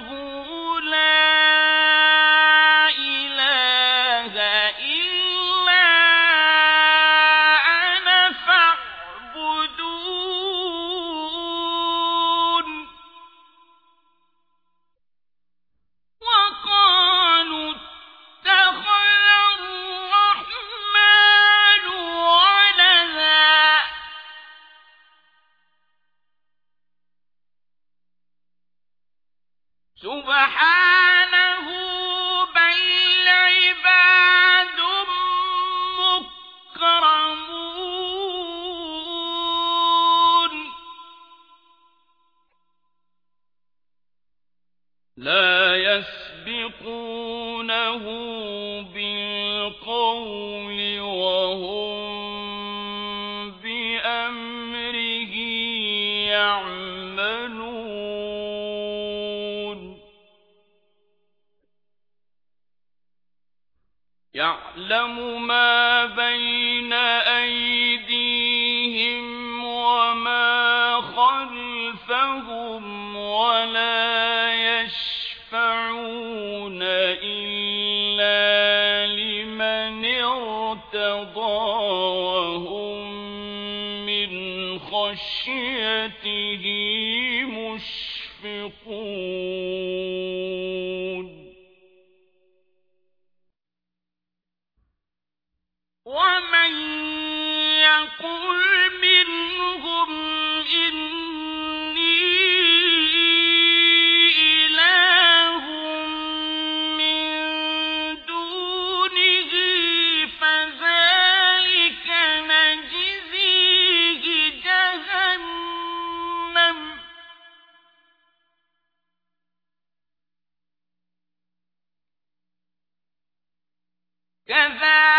وجوه لا يسبقونه بالقول وهم بأمره يعملون. يعلم ما بين أيديهم كذلك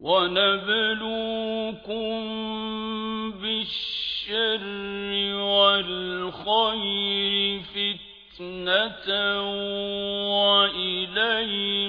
ونبلوكم بالشر والخير فتنة وإلينا